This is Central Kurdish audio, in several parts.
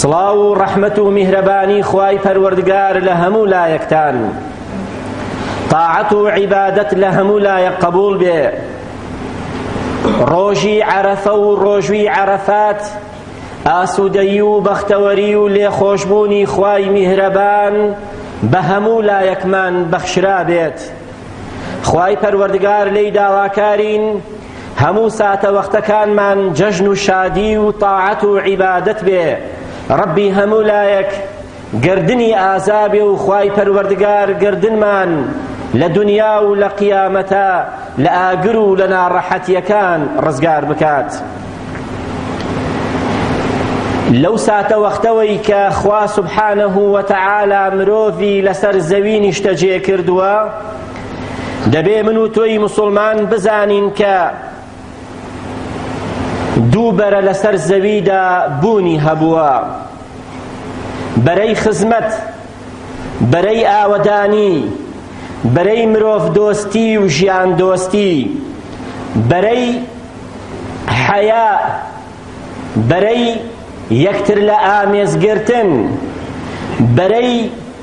سڵاو و ڕەحمەت و میهرەبانی خوای پەروەردگار لە هەموو لایەکتان طاعەت و عیبادەت لە هەموو لایەک قبول بێ ڕۆژی عەرەفە و ڕۆژوی عەرەفات ئاسوودەیی و بەختەوەری و لێخۆشبوونی خوای میهرەبان بە هەموو لایەکمان بەخشرا بێت خوای پەروەردگار لێی داواکارین هەموو ساتەوەختەکانمان جەژن و شادی و تاعەت و عیبادەت بێ ڕەبی هەموو لایەک گردنی ئازابێ و خوای پەروەردگار گردنمان لە دنیا و لە قیامەتە لە ئاگر و لە ناڕەحەتیەکان ڕزگار بکات لەو ساتە وەختەوەی کە خوا سبحانه و تعالی مرۆڤی لەسەر زەوی نیشتەجێ کردووە دەبێ من و تۆی مسوڵمان بزانین کە دوو بەرە لەسەر زەویدا بوونی هەبووە بەرەی خزمەت بەرەی ئاوەدانی بەرەی مرۆڤ دۆستی و ژیان دۆستی بەرەی حەیا بەرەی یەکتر لە ئامێزگرتن بەرەی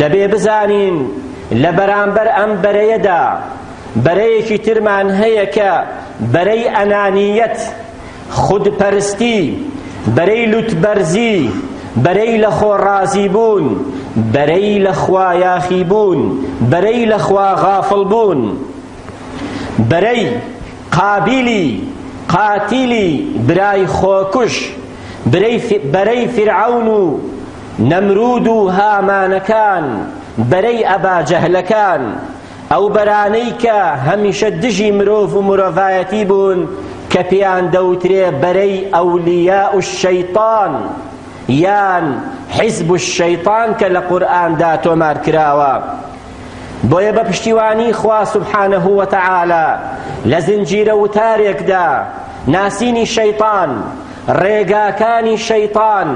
دەبێ بزانین لە بەرامبەر ئەم بەرەیەدا بەرەیەکی ترمان هەیە کە بەرەی ئەنانیەت خودپەرستی بەرەی لوتبەرزی بەرەی لە خۆ ڕازی بوون بەرەی لە خوا یاخی بوون بەرەی لە خوا غافڵ بوون بەرەی قابیلی قاتیلی برای خۆکوش برەی بەرەی فرعون و نەمرود و هامانەکان بەرەی ئەبا جەهلەکان ئەو بەرانەی کە هەمیشە دژی مرۆڤ و مرۆڤایەتی بوون کە پێیان دەوترێ بەرەی ئەولیاء الشیطان یان حزب الشیطان کە لە قورئاندا تۆمار کراوە بۆیە بە پشتیوانی خوا سبحانه و تعالی لە زنجیرە وتارێکدا ناسینی شەیطان ڕێگاکانی شەیطان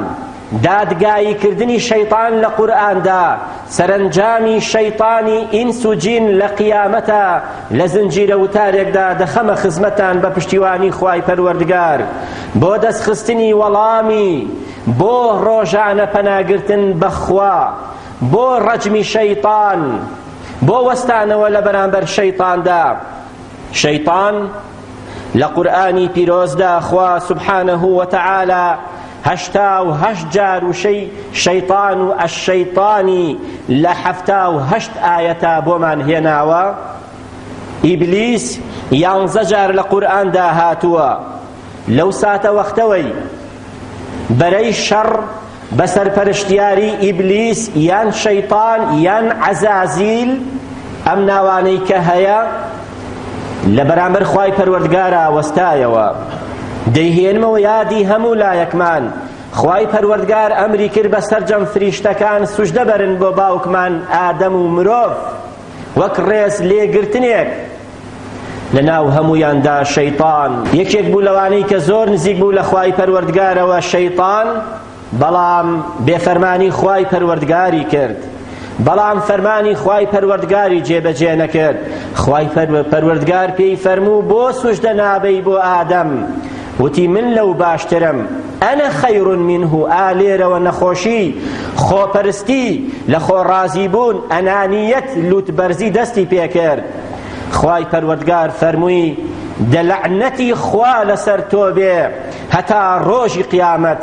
دادگاییکردنی شەیتان لە قورئاندا سەرەنجامی شەیتانی ئینس و جین لە قیامەتە لە زنجیرە وتارێکدا دەخەمە خزمەتتان بە پشتیوانی خوای پەروەردگار بۆ دەستخستنی وەڵامی بۆ ڕۆژانە پەناگرتن بە خوا بۆ ڕەجمی شەیتان بۆ وەستانەوە لە بەرامبەر شەیتاندا شەیتان لە قورئانی پیرۆزدا خوا سبحانه وتعالی هەشتا و هەشت جار وشەی شەیطان و الشیطانی لە حەفتا و هەشت ئایەتا بۆمان هێناوە ئیبلیس یانزە جار لە قورئاندا هاتووە لەو ساتە وەختەوەی بەرەی شەڕ بە سەرپەرشتیاری ئیبلیس یان شەیتان یان عەزازیل ئەم ناوانەی کە هەیە لە بەرامبەر خوای پەروەردگارا وەستایەوە دەیهێنمەوە یادی هەموو لایەکمان خوای پەروەردگار ئەمری کرد بە سەرجەم فریشتەکان سوژدە بەرن بۆ باوکمان ئادەم و مرۆڤ وەک ڕێز لێگرتنێک لەناو هەموویاندا شەیطان یەکێک بوو لەوانەی کە زۆر نزیک بوو لە خوای پەروەردگارەوە شەیطان بەڵام بێفەرمانی خوای پەروەردگاری کرد بەڵام فەرمانی خوای پەروەردگاری جێبەجێ نەکرد خوای پەروەردگار پێی فەرموو بۆ سوژدە نابەی بۆ ئادەم وتی من لەو باشترم انا خیر منه ئا لێرەوە نەخۆشی خۆپەرستی لە خۆ ڕازی بوون ئەنانیەت لوت بەرزی دەستی پێکرد خوای پەروەردگار فەرمووی دە لەعنەتی خوا لەسەر تۆ بێ هەتا ڕۆژی قیامەت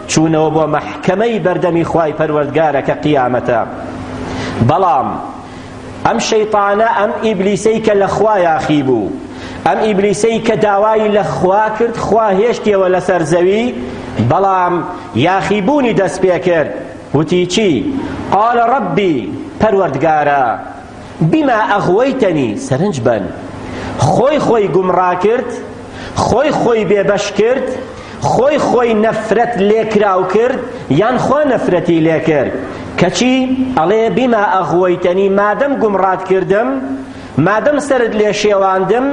چوونەوە بۆ مەحکەمەی بەردەمی خوای پەروەردگارە کە قیامەتە بەڵام ئەم شەیطانە ئەم ئیبلیسەی کە لە خوا یاخی بوو ئەم ئیبلیسەی کە داوای لە خوا کرد خوا هێشتیەوە لەسەر زەوی بەڵام یاخیبوونی دەست پێ کرد وتی چی قال ربی پەروەردگارە بما اغویتنی سەرنج بەن خۆی خۆی گومڕا کرد خۆی خۆی بێبەش کرد خۆی خۆی نەفرەت لێکراو کرد یان خوا نەفرەتی لێکرد کەچی ئەڵێ بیما ئەغوەیتەنی مادەم گومڕات کردم مادەم سرت لێ شێواندم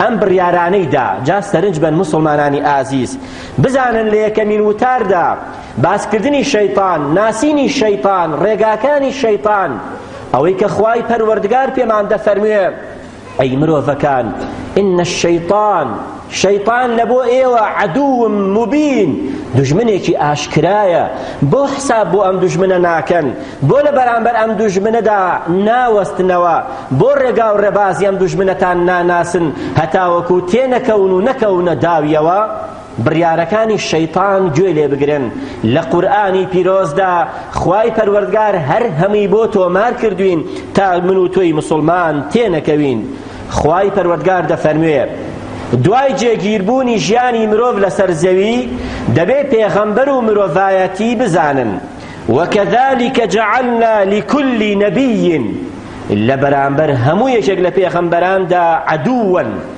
ئەم بڕیارانەی دا جا سەرنج بن مسلمانانی ئازیز بزانن لە یەکەمین وتاردا باسکردنی شەیطان ناسینی شەیطان ڕێگاکانی شەیطان ئەوەی کە خوای پەروەردگار پێمان دەفەرموێ ئەی مرۆڤەکان إن الشیطان شەیطان لە بۆ ئێوە عەدووم مبین دژمنێکی ئاشکرایە بۆ حساب بۆ ئەم دژمنە ناکەن بۆ لە بەرامبەر ئەم دژمنەدا ناوەستنەوە بۆ ڕێگا و ڕێبازی ئەم دژمنەتان ناناسن هەتاوەکو تێنەکەون و نەکەونە داویەوە بڕیارەکانی شەیتان گوێ لێ بگرن لە قورئانی پیرۆزدا خوای پەروەردگار هەر هەمووی بۆ تۆمار کردوین تا من و تۆی مسلمان تێنەکەوین خوای پەروەردگار دەفەرموێ دوای جێگیربوونی ژیانی مرۆڤ لەسەر زەوی دەبێ پێغەمبەر و مرۆڤایەتی بزانن وكذلك جعلنا لكل نبي لە بەرامبەر هەموو یەکێک لە پێغەمبەراندا عەدووەن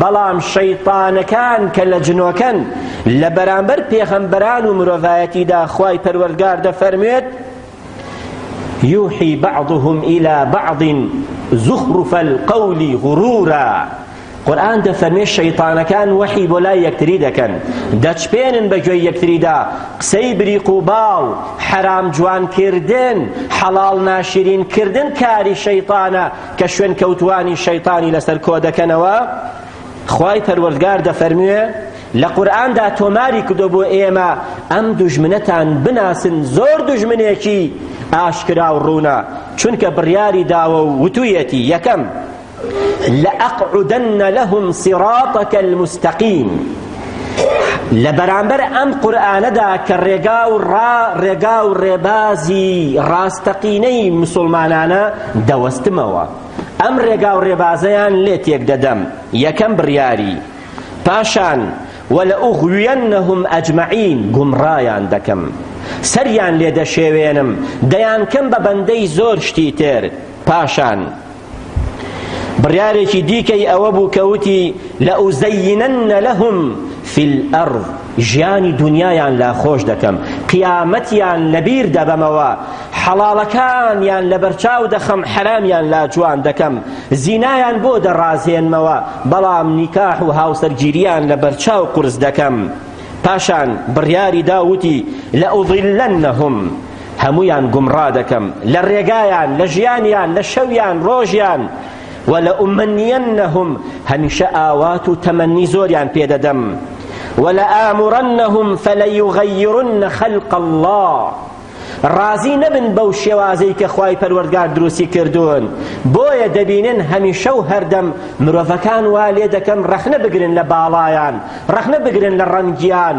بەڵام شەیتانەکان کە لە جنۆکەن لە بەرامبەر پێغەمبەران و مرۆڤایەتیدا خوای پەروەردگار دەفەرموێت یوحی بعضهم إلى بعض زخرف القول غرورا قورآن دەفەرمێ شەیطانەکان وەحی بۆ لای یەکتری دەکەن دەچپێنن بە گوێی یەکتریدا قسەی بریق و باو حەرام جوان کردن حەڵاڵ ناشرین کردن کاری شەیطانە کە شوێنکەوتووانی شەیتانی لەسەر کۆ دەکەنەوە خوای پەروەردگار دەفەرموێ لە قورئاندا تۆماری کردو بۆ ئێمە ئەم دوژمنەتان بناسن زۆر دوژمنێکی ئاشکرا و ڕوونە چونکە بڕیاری داوە و وتویەتی یەکەم لە ئەقعودن لەهم سیڕاتەکە المستەقیم لە بەرامبەر ئەم قورئانەدا کە ڕێگا و ڕا ڕێگا و ڕێبازی ڕاستەقینەی مسلمانانە دەوەستمەوە ئەم ڕێگا و ڕێبازەیان لێ تێک دەدەم یەکەم بڕیاری پاشان ولأغوینهم ئەجمعین گومڕایان دەکەم سەریان لێ دەشێوێنم دەیانکەم بە بەندەی زۆر شتی تر پاشان بڕیارێکی دیکەی ئەوە بوو کە وتی لەئوزەینەنە لەهم فی الارض ژیانی دنیایان لا خۆش دەکەم قیامەتیان لەبیر دەبەمەوە حەڵاڵەکانیان لەبەرچاو دەخەم حەرامیان لا جوان دەکەم زینایان بۆ دەڕازێنمەوە بەڵام نیکاح و هاوسەرگیریان لەبەرچاو قورس دەکەم پاشان بڕیاری داوتی لەئوظلنهم هەموویان گومڕا دەکەم لە ڕێگایان لە ژیانیان لە شەویان ڕۆژیان ولأمنينهم هەمیشە ئاوات و تەمەنی زۆریان پێدەدەم ولآمرنهم فليغيرن خلق الله ڕازی نەبن بەو شێوازەی کە خوای پەروەردگار دروستی کردوون بۆیە دەبینن هەمیشە و هەردەم مرۆڤەکان وا لێ دەکەم ڕەخنە بگرن لە باڵایان ڕەخنە بگرن لە ڕەنگیان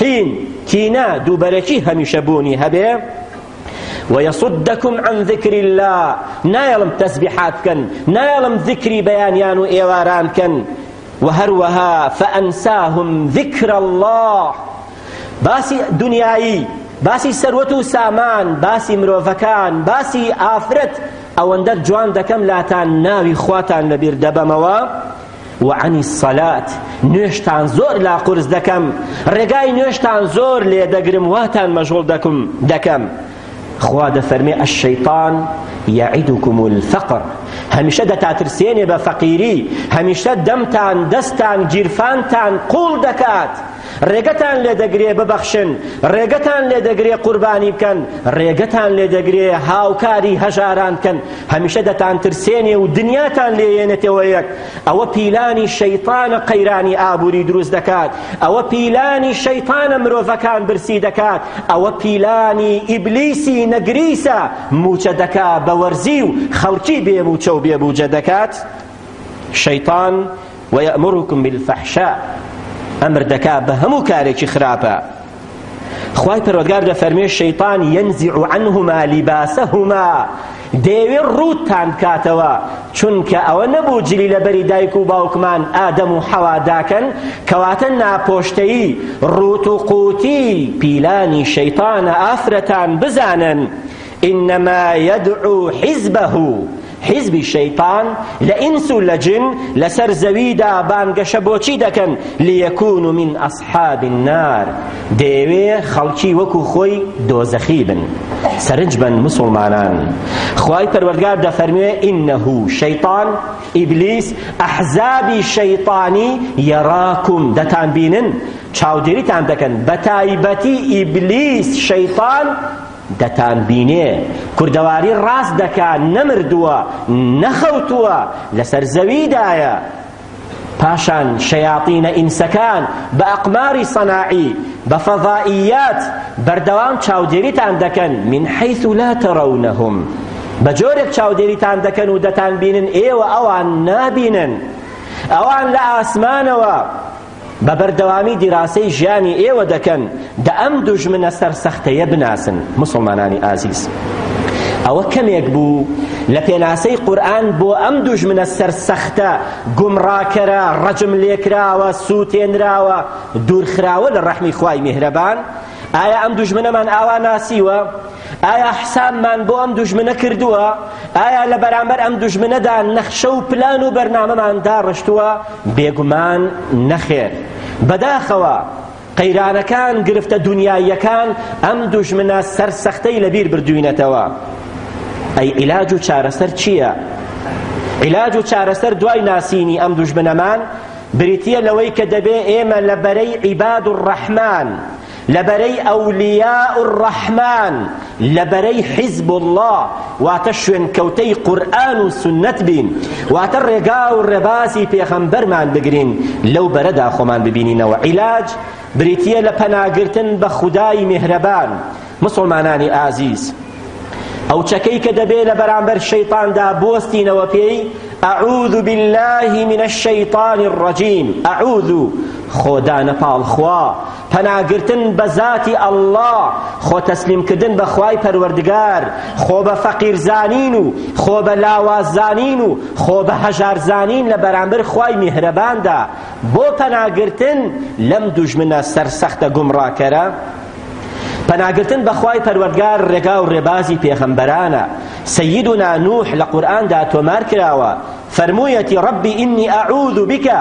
قین، کینە، دووبەرەکی هەمیشە بوونی هەبێ، ویصدکم عن ذکر اللە، نایەڵم تەسبیحات بکەن، نایەڵم زیکری بەیانیان و ئێواران بکەن، وە هەروەها فانساهم ذکر اللە، باسی دنیایی، باسی سەروەت و سامان، باسی مرۆڤەکان، باسی ئافرەت، ئەوەندە جوان دەکەم لاتان ناوی خواتان لەبیر دەبەمەوە، وعن الصلاة نوێژتان زۆر لا قورس دەکەم ڕێگای نوێژتان زۆر لێ دەگرم واتان مەژغوڵ دەکم دەکەم خوا دەفەرمێ الشیطان یعدکم الفقر هەمیشە دەتاترسێنێ بە فەقیری هەمیشە دەمتان دەستان گیرفانتان قوڵ دەکات ڕێگەتان لێ دەگرێ ببەخشن، ڕێگەتان لێ دەگرێ قوربانی بکەن، ڕێگەتان لێ دەگرێ هاوکاری هەژاران بکەن، هەمیشە دەتانترسێنێ و دنیاتان لێ یەنێتەوە یەک، ئەوە پیلانی شەیتانە قەیرانی ئابووری دروست دەکات، ئەوە پیلانی شەیتانە مرۆڤەکان برسی دەکات، ئەوە پیلانی ئیبلیسی نەگریسە مووچە دەکا بە وەرزی و خەڵکی بێ مووچە و بێ بووجە دەکات، شەیتان ویأمرکم بالفحشاء ئەمر دەکا بە هەموو کارێکی خراپە خوای پەروەردگار دەفەرمێ شەیطان ينزع عنهما لباسهما دەیەوێ ڕووتان بکاتەوە چونکە ئەوە نەبوو جلی لەبەری دایک و باوکمان ئادەم و حەوا داکەن کەواتە ناپۆشتەیی ڕووت و قووتی پیلانی شەیطانە ئافرەتان بزانن انما یدعو حزبه حزبی شەیتان لە ئینس و لە جن لەسەر زەویدا بانگەشە بۆچی دەکەن لیەکونو من اصحاب النار دەیەوێ خەڵکی وەکو خۆی دۆزەخی بن سەرنج بەن مسلمانان خوای پەروەردگار دەفەرموێ انه شەیتان ئیبلیس ئەحزابی شەیتانی یەراکم دەتان بینن چاودێریتان دەکەن بەتایبەتی ئیبلیس شەیتان دەتانبینێ کوردەواری ڕاست دەکا نەمردووە نەخەوتووە لەسەر زەویدایە پاشان شەیاطینە ئینسەکان بە ئەقماری صەناعی بە فەضائیات بەردەوام چاودێریتان دەکەن من حیث لا ترونهم بە جۆرێک چاودێریتان دەکەن و دەتان بینن ئێوە ئەوان نابینن ئەوان لە ئاسمانەوە بە بەردەوامی دیراسەی ژیانی ئێوە دەکەن دە ئەم دوژمنە سەرسەختەیە بناسن مسلمانانی ئازیز ئەوە کەمێک بوو لە پێناسەی قورآن بۆ ئەم دوژمنە سەرسەختە گومڕاکەرە ڕەجم لێکراوە سووتێنراوە دوورخراوە لە ڕەحمی خوای میهرەبان ئایا ئەم دوژمنەمان ئاوا ناسیوە ئایا حسابمان بۆ ئەم دوژمنە کردووە ئایا لە بەرامبەر ئەم دوژمنەدا نەخشە و پلان و بەرنامەمان داڕشتووە بێگومان نەخێر بەداخەوە قەیرانەکان گرفتە دنیاییەکان ئەم دوژمنە سەرسەختەی لەبیر بردوینەتەوە ئەی عیلاج و چارەسەر چییە؟ عیلاج و چارەسەر دوای ناسینی ئەم دوژمنەمان بریتییە لەوەی کە دەبێ ئێمە لە بەرەی عیباد الرحمن، لە بەرەی ئەولیاء الرحمن، لە بەرەی حزب اللە، واتە شوێنکەوتەی قورئان و سوننەت بین، واتە ڕێگا و ڕێبازی پێغەمبەرمان بگرین، لەو بەرەدا خۆمان ببینینەوە. عیلاج بریتییە لە پەناگرتن بە خودای میهرەبان، مسوڵمانانی ئازیز ئەو چەکەی کە دەبێ لە بەرامبەر شەیطاندا بوەستینەوە پێی ئەعوذ بالله من الشیطان الرجیم ئەعوذ خۆدانە پاڵ خوا پەناگرتن بە ذاتی ئەڵڵا خۆ تەسلیمکردن بە خوای پەروەردگار خۆ بە فەقیرزانین و خۆ بە لاواززانین و خۆ بە هەژارزانین لە بەرامبەر خوای میهرەباندا بۆ پەناگرتن لەم دوژمنە سەرسەختە گومڕاکەرە پەناگرتن بەخوای پەروەردگار ڕێگا و ڕێبازی پێغەمبەرانە سەیدنا نوح لە قورئاندا تۆمار کراوە فەرموویەتی ڕەبی ئینی ئەعوذ بکە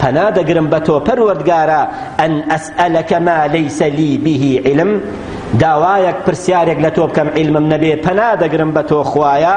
پەنا دەگرم بە تۆ پەروەردگارە ئەن ئەسئەلەکە ما لەیسە لی به علم داوایەک پرسیارێک لە تۆ بکەم عیلمم نەبێ پەنا دەگرم بە تۆ خوایە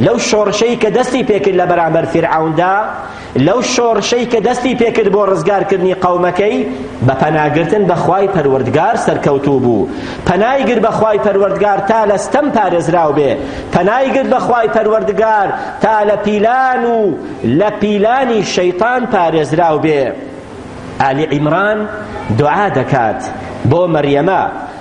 لەو شۆڕشەی کە دەستی پێکرد لە بەرامبەر فیرعەوندا، لەو شۆڕشەی کە دەستی پێکرد بۆ ڕزگارکردنی قەومەکەی، بە پەناگرتن بە خوای پەروەردگار سەرکەوتوو بوو. پەنای گرت بە خوای پەروەردگار تا لە ستەم پارێزراو بێ. پەنای گرت بە خوای پەروەردگار تا لە پیلان و لە پیلانی شەیتان پارێزراو بێ. ئالی عیمران دوعا دەکات بۆ مەریەمە.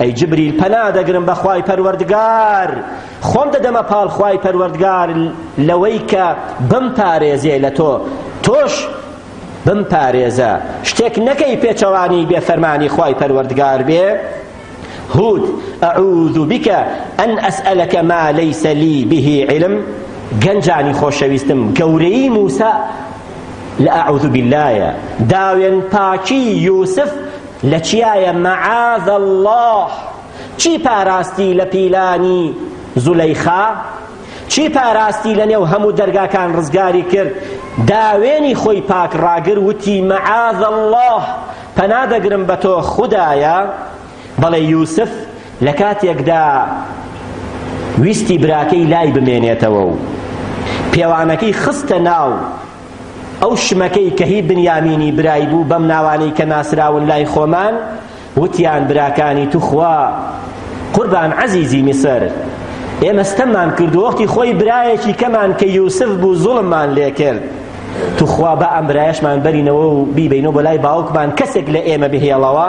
ئەی جبریل پەنا دەگرم بە خوای پەروەردگار خۆم دەدەمە پاڵ خوای پەروەردگار لەوەی کە بمپارێزێ لە تۆ تۆش بمپارێزە شتێک نەکەی پێچەوانی بێ فەرمانی خوای پەروەردگار بێ هود أعوذ بك أن أسألك ما ليس لي به علم گەنجانی خۆشەویستم گەورەی موسا لە أعوذ بالله داوێن پاکی یوسف لە چیایە معاذ اللە چی پاراستی لە پیلانی زولەیخا چی پاراستی لە نێو هەموو دەرگاکان ڕزگاری کرد داوێنی خۆی پاک ڕاگر وتی معاذ اللە پەنا دەگرم بە تۆ خودایە بەڵێ یوسف لە کاتێکدا ویستی براکەی لای بمێنێتەوە و پێوانەکەی خستە ناو ئەو شمەکەی کە هی بنیامینی برای بوو بەم ناوانەی کە ناسراون لای خۆمان وتیان براکانی توخوا قوربان عەزیزی میسر ئێمە ستەممان کرد وەختی خۆی برایەکی کەمان کە یوسف بوو زوڵممان لێکرد توخوا با ئەم برایشمان بەرینەوە و بیبینەوە بۆ لای باوکمان کەسێک لە ئێمە بهێڵەوە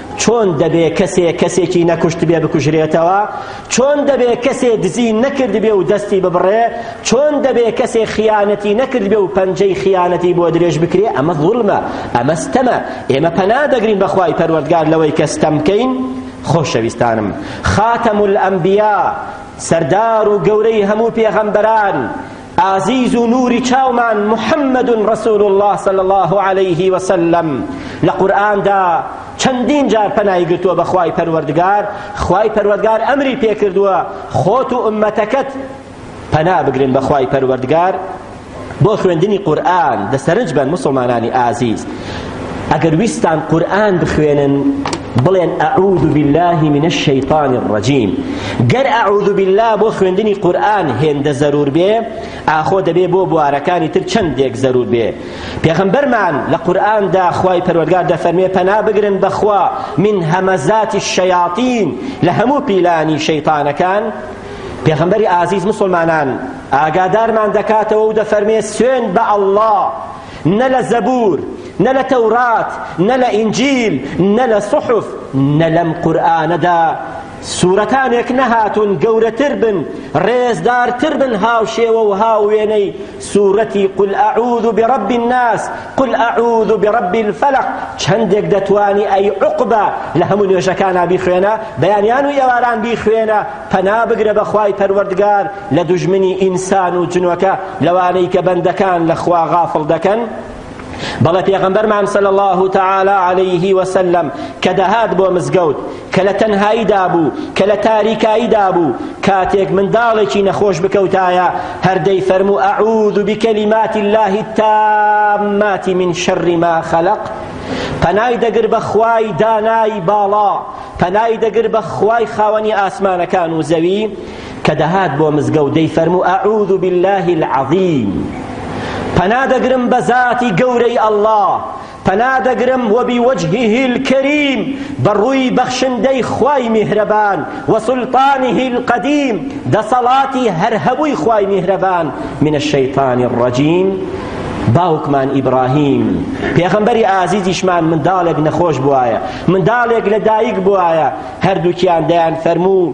چۆن دەبێ کەسێ کەسێکی نەکوشتبێ بکوژرێتەوە چۆن دەبێ کەسێ دزی نەکردبێ و دەستی ببڕێ چۆن دەبێ کەسێ خیانەتی نەکردبێ و پەنجەی خیانەتی بۆ درێژ بکرێ ئەمە ظلمە ئەمە ستەمە ئێمە پەنا دەگرین بەخوای پەروەردگار لەوەی کە ستەم بکەین خۆشەویستانم خاتەم الانبیا سەردار و گەورەی هەموو پێغەمبەران ئازیز و نوری چاومان محمد رسول اللە صلی اللە علیه وسلم لە قورئاندا چەندین جار پەنای گرتووە بە خوای پەروەردگار خوای پەروەردگار ئەمری پێکردووە خۆت و ئومەتەکەت پەنا بگرن بە خوای پەروەردگار بۆ خوێندنی قورئان دەسەرنج بن مسلمانانی ئازیز ئەگەر ویستان قورئان بخوێنن بڵێن اعوذ بالله من الشیطان الرجیم گەر اعوذ بالله بۆ خوێندنی قورئان هێندە زەرور بێ ئاخۆ دەبێ بۆ بوارەکانی تر چەندێک زەرور بێ پێغەمبەرمان لە قورئاندا خوای پەروەردگار دەفەرمێ پەنا بگرن بەخوا من هەمەزاتی الشیاطین لە هەموو پیلانی شەیطانەکان پێغەمبەری ئازیز مسلمانان ئاگادارمان دەکاتەوە و دەفەرمێ سوێن بە ئەڵڵا نە لە زەبوور نە لە تەورات نە لە ئینجیل نە لە صحف نە لەم قورئانەدا سوورەکانێک نەهاتوون گەورەتر بن ڕێزدارتر بن هاوشێوە و هاووێنەی سوورەتی قل ئەعوذ برب الناس قل ئەعوذ برب الفلق چەندێک دەتوانی ئەی عقبە لە هەموو نوێژەکانا بیخوێنە بەیانیان و ئێواران بیخوێنە پەنا بگرە بەخوای پەروەردگار لە دوژمنی ئینسان و جنۆکە لەوانەی کە بەندەکان لە خوا غافڵ دەکەن بەڵێ پێغەمبەرمان صلی الله تعالی علیه وسلم کە دەهات بۆ مزگەوت کە لە تەنهاییدا بوو کە لە تاریکاییدا بوو کاتێک منداڵێکی نەخۆش بکەوتایە هەر دەیفەرموو ئەعوذ بکلمات الله التامات من شر ما خلق پەنای دەگر بە خوای دانای باڵا پەنای دەگر بە خوای خاوەنی ئاسمانەکان و زەوی کە دەهات بۆ مزگەوت دەیفەرموو اعوذ باللە العظیم پەنا دەگرم بە زاتی گەورەی ئەڵڵا پەنا دەگرم وە بیوەجهیه الکریم بە ڕووی بەخشندەی خوای میهرەبان و سلطانه القدیم دەسەڵاتی هەر هەبووی خوای میهرەبان من الشیطان الرجیم باوکمان ئیبراهیم پێغەمبەری ئازیزیشمان منداڵێک نەخۆش بوایە منداڵێک لە دایک بوایە هەردووکیان دەیان فەرموو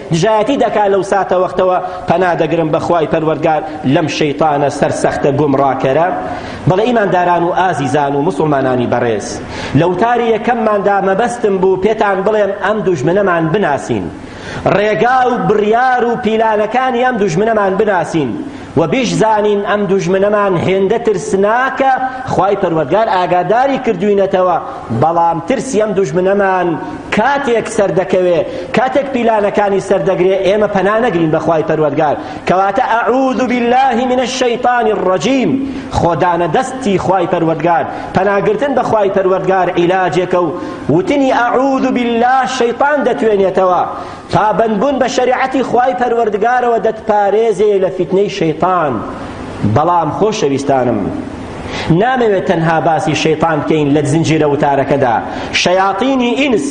دژایەتی دەکات لەو ساتەوەختەوە پەنا دەگرم بە خوای پەروەردگار لەم شەیتانە سەرسەختە گومڕاکەرە بەڵێ ئیمانداران و ئازیزان و مسوڵمانانی بەڕێز لە وتاری یەکەمماندا مەبەستم بوو پێتان بڵێم ئەم دوژمنەمان بناسین ڕێگا و بڕیار و پیلانەکانی ئەم دوژمنەمان بناسین وە بیشزانین ئەم دوژمنەمان هێندە ترسناکە خوای پەروەردگار ئاگاداری کردووینەتەوە بەڵام ترسی ئەم دوژمنەمان کاتێک سەردەکەوێ کاتێک پیلانەکانی سەردەگرێ ئێمە پەنا نەگرین بە خوای پەروەردگار کەواتە ئەعوذ بالله من الشیطان الرجیم خۆدانە دەستی خوای پەروەردگار پەناگرتن بە خوای پەروەردگار عیلاجێکە و وتنی ئەعوذ بالله شەیطان دەتوێنێتەوە پابەندبوون بە شەریعەتی خوای پەروەردگارەوە دەتپارێزێ لە فیتنەی شەیتان بەڵام خۆشەویستانم نامەوێت تەنها باسی شەیتان بکەین لە زنجیرە وتارەکەدا شەیاطینی ئینس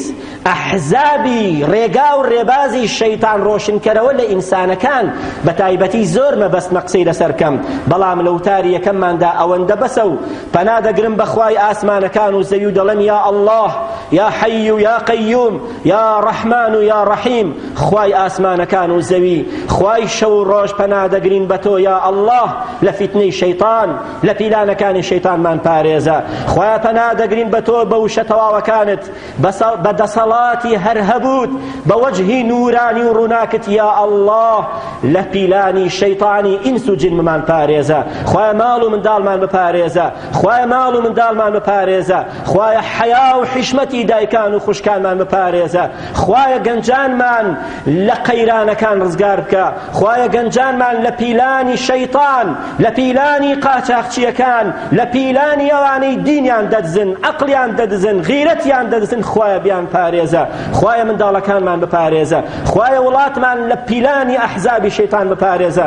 ئەحزابی ڕێگا و ڕێبازی شەیتان ڕۆشنکەرەوە لە ئینسانەکان بە تایبەتی زۆر مەبەستمە قسەی لەسەر کەم بەڵام لە وتاری یەکەمماندا ئەوەندە بەسە و پەنا دەگرم بەخوای ئاسمانەکان و زەوی و دەڵێم یا ئەڵڵاه یا حەی و یا قەیوم یا ڕەحمان و یا ڕەحیم خوای ئاسمانەکان و زەوی خوای شەو و ڕۆژ پەنا دەگرین بە تۆ یا ئەڵڵا لە فیتنەی شەیتان لە پیلانەکانی شەیتانمان پارێزە خوایە پەنا دەگرین بە تۆ بە وشە تەواوەکانت بە دەسەڵاتی هەر هەبووت بە وەجهی نورانی و ڕووناکت یا ئەڵڵا لە پیلانی شەیتانی ئینس و جنمان پارێزە خوایە ماڵ و منداڵمان بپارێزە خوایە ماڵ و منداڵمان بپارێزە خوایە حەیا و حیشمەتی دایکان و خوشکانمان بپارێزە خوایە گەنجانمان لە قەیرانەکان ڕزگار بکە خوایە گەنجانمان لە پیلانی شەیطان لە پیلانی قاچاخچیەکان لە پیلانی ئەوانەی دینیان دەدزن عەقڵیان دەدزن غیرەتیان دەدزن خوایە بیان پارێزە خوایە منداڵەکانمان بپارێزە خوایە وڵاتمان لە پیلانی ئەحزابی شەیطان بپارێزە